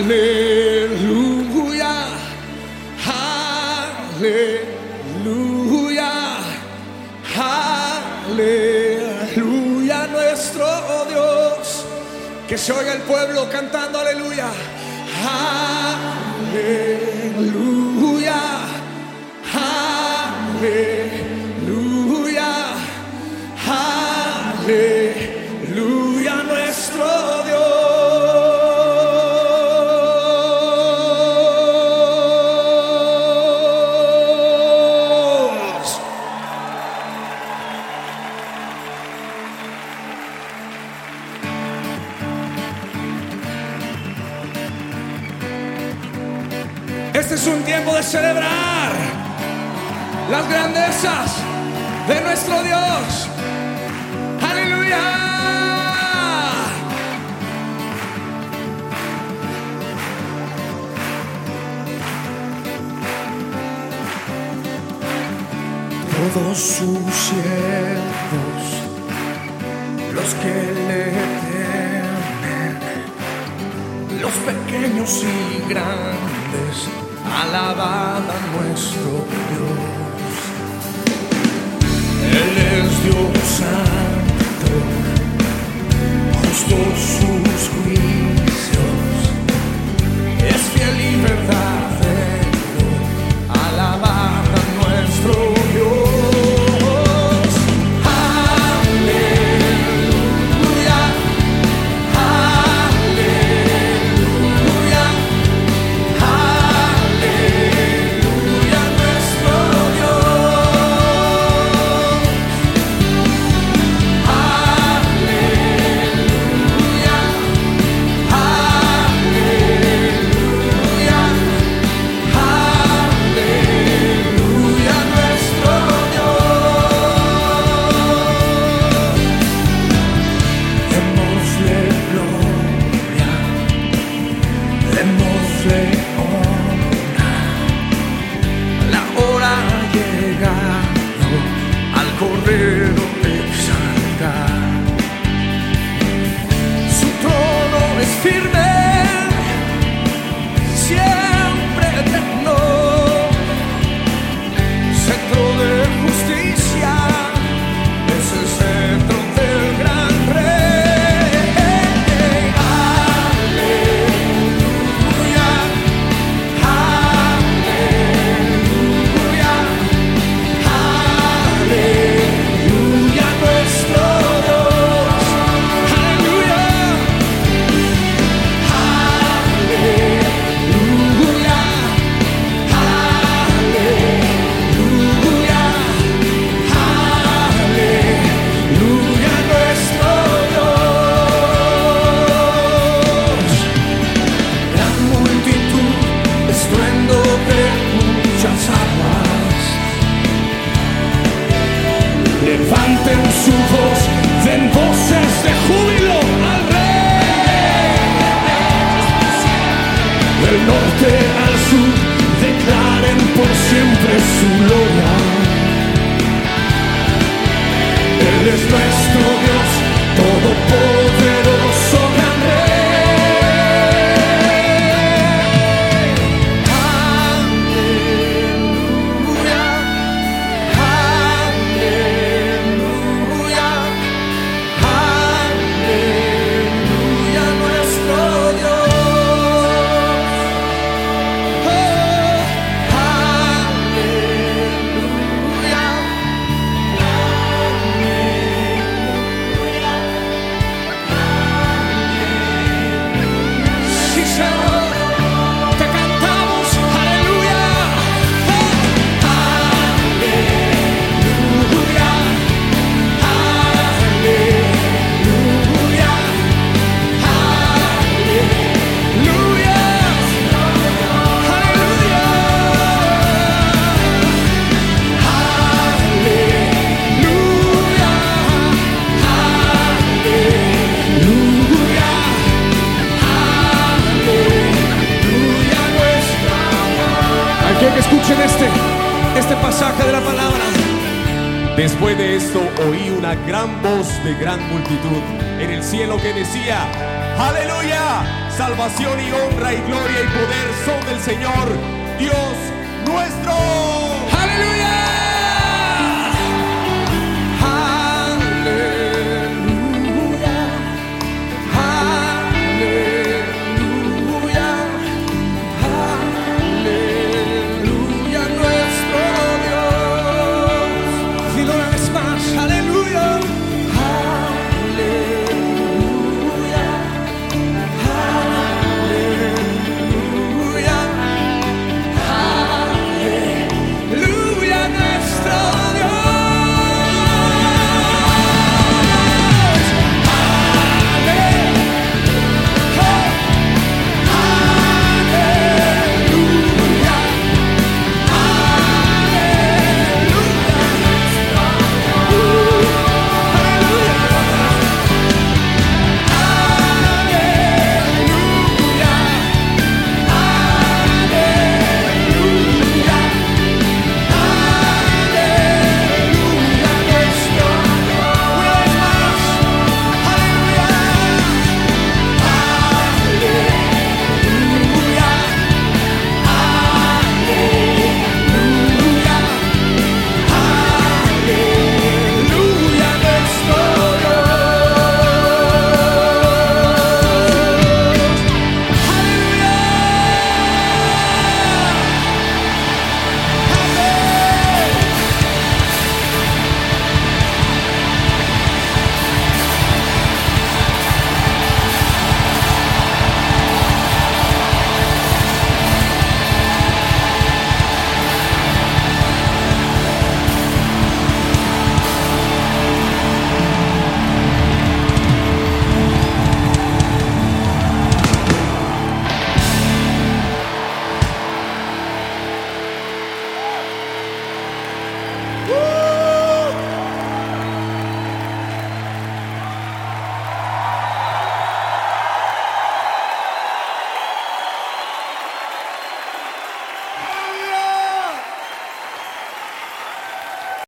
Aleluya, aleluya, aleluya nuestro Dios. Que se oiga el pueblo cantando aleluya. Aleluya, aleluya, Este es un tiempo de celebrar las grandezas de nuestro Dios. Aleluya. todos sus siervos, los que le temen, los pequeños y grandes, alaban a nuestro Dios. Este pasaje de la palabra. Después de esto oí una gran voz de gran multitud en el cielo que decía, aleluya, salvación y honra y gloria y poder son del Señor Dios.